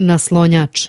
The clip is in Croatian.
naslonjač.